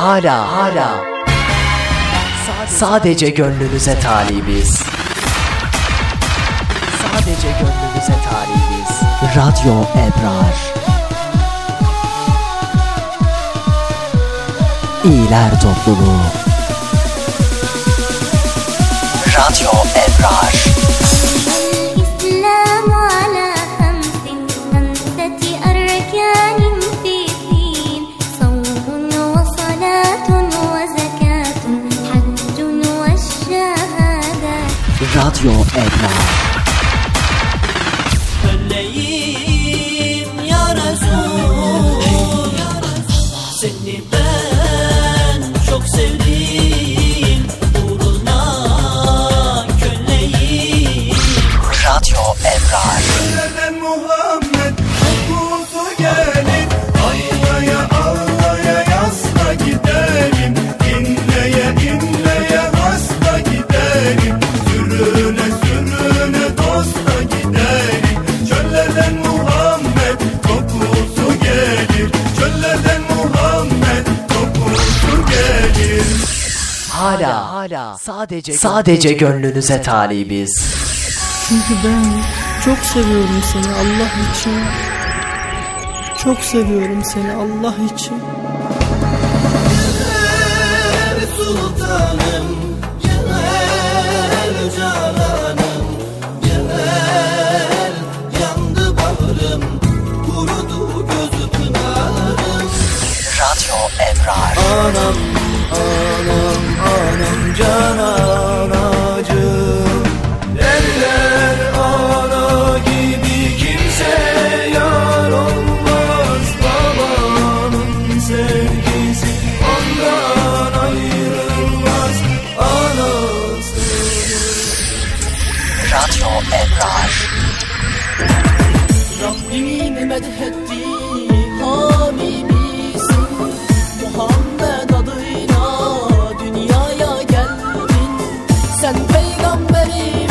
hala hala sadece gönlünüze talibiz. Sadece gönlünüze talibiz. Radyo Ebrar. İyiler Topluluğu. Radyo Ebrar. Start your ad now. Hala hala sadece sadece gönlünüze talibiz. Çünkü ben çok seviyorum seni Allah için. Çok seviyorum seni Allah için. Gel sultanım Gel cananım Gel Yandı bağrım Kurudu gözü pınarım Radyo Ebrar. Anam, anam, Radyo Ebrar. Rabbimin medhetti Habibisin Muhammed adıyla dünyaya geldin Sen peygamberimiz